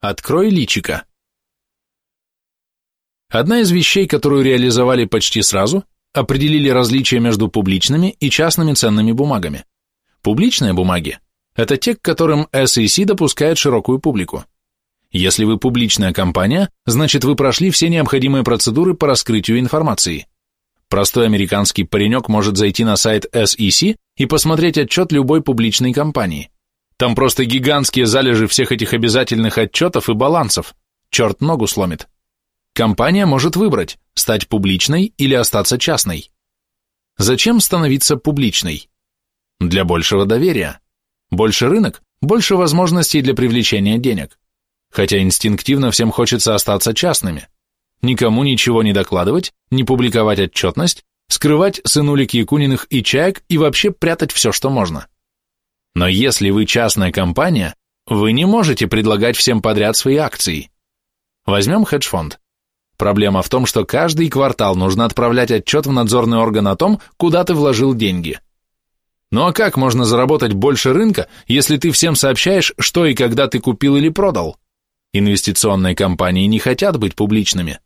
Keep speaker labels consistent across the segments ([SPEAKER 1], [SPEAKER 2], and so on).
[SPEAKER 1] Открой личика. Одна из вещей, которую реализовали почти сразу, определили различия между публичными и частными ценными бумагами. Публичные бумаги – это те, к которым SEC допускает широкую публику. Если вы публичная компания, значит вы прошли все необходимые процедуры по раскрытию информации. Простой американский паренек может зайти на сайт SEC и посмотреть отчет любой публичной компании. Там просто гигантские залежи всех этих обязательных отчетов и балансов. Черт ногу сломит. Компания может выбрать, стать публичной или остаться частной. Зачем становиться публичной? Для большего доверия. Больше рынок, больше возможностей для привлечения денег. Хотя инстинктивно всем хочется остаться частными. Никому ничего не докладывать, не публиковать отчетность, скрывать сынулик Якуниных и чаек и вообще прятать все, что можно. Но если вы частная компания, вы не можете предлагать всем подряд свои акции. Возьмем хедж-фонд. Проблема в том, что каждый квартал нужно отправлять отчет в надзорный орган о том, куда ты вложил деньги. Ну а как можно заработать больше рынка, если ты всем сообщаешь, что и когда ты купил или продал? Инвестиционные компании не хотят быть публичными,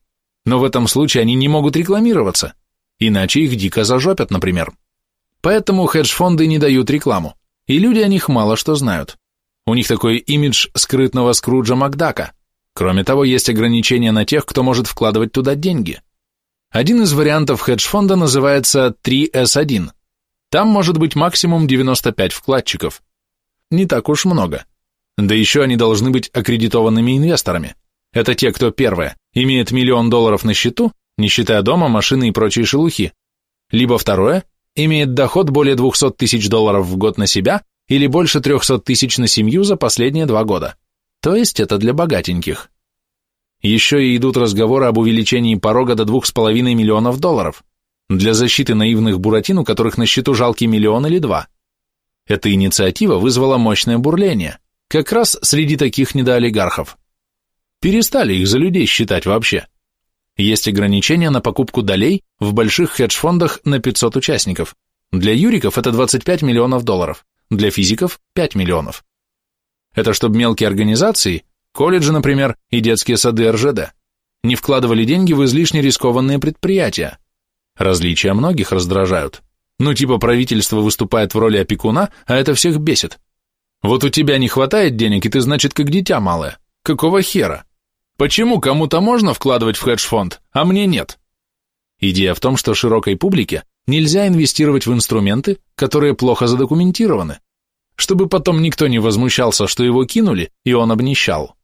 [SPEAKER 1] но в этом случае они не могут рекламироваться, иначе их дико зажопят, например. Поэтому хедж-фонды не дают рекламу, и люди о них мало что знают. У них такой имидж скрытного Скруджа Макдака – Кроме того, есть ограничения на тех, кто может вкладывать туда деньги. Один из вариантов хедж-фонда называется 3S1. Там может быть максимум 95 вкладчиков. Не так уж много. Да еще они должны быть аккредитованными инвесторами. Это те, кто, первое, имеет миллион долларов на счету, не считая дома, машины и прочие шелухи. Либо второе, имеет доход более 200 тысяч долларов в год на себя или больше 300 тысяч на семью за последние два года. То есть это для богатеньких. Еще и идут разговоры об увеличении порога до 2,5 миллионов долларов для защиты наивных буратин, у которых на счету жалкий миллион или два. Эта инициатива вызвала мощное бурление, как раз среди таких недоолигархов. Перестали их за людей считать вообще. Есть ограничения на покупку долей в больших хедж-фондах на 500 участников. Для юриков это 25 миллионов долларов, для физиков – 5 миллионов. Это чтобы мелкие организации, колледжи, например, и детские сады РЖД, не вкладывали деньги в излишне рискованные предприятия. Различия многих раздражают. Ну типа правительство выступает в роли опекуна, а это всех бесит. Вот у тебя не хватает денег, и ты, значит, как дитя малое. Какого хера? Почему кому-то можно вкладывать в хедж-фонд, а мне нет? Идея в том, что широкой публике нельзя инвестировать в инструменты, которые плохо задокументированы, чтобы потом никто не возмущался, что его кинули, и он обнищал.